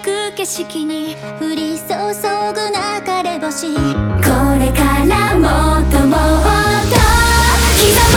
く景色に降り注ぐ流れ星。これからもっともっと刻む